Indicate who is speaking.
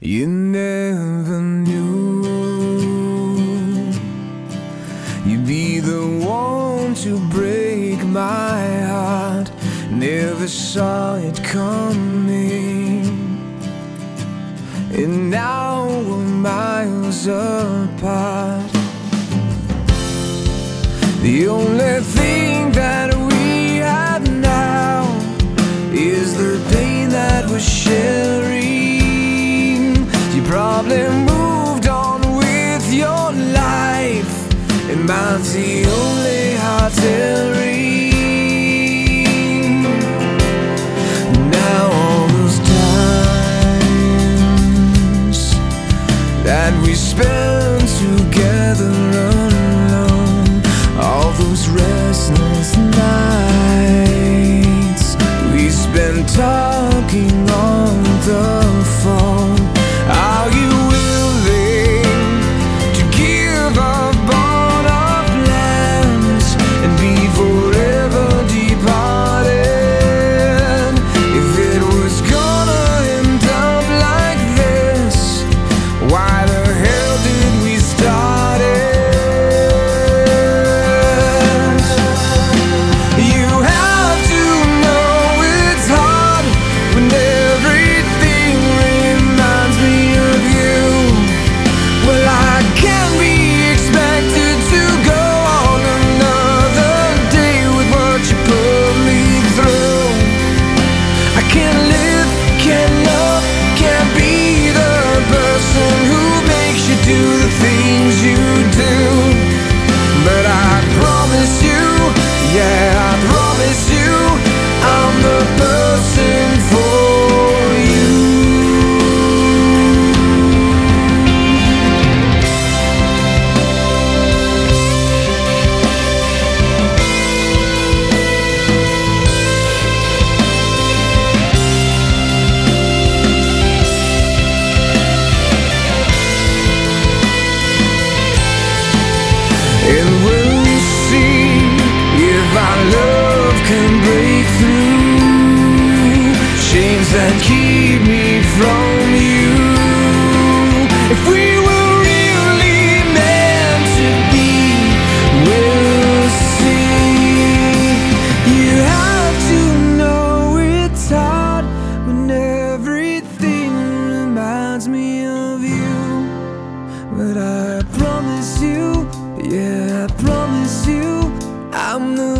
Speaker 1: You never knew you'd be the one to break my heart. Never saw it coming, and now we're miles apart. The only thing probably moved on with your life, and mine's the only heart tearing. Now all those times that we spent together And we'll see if our love can break through chains that keep me from you. If we were really meant to be, we'll see. You have to know it's hard when everything reminds me of you. But I promise you,